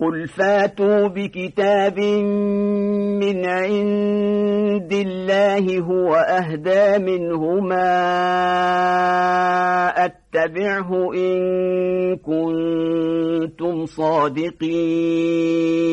قل فاتوا بكتاب من عند الله هو أهدى منهما أتبعه إن كنتم صادقين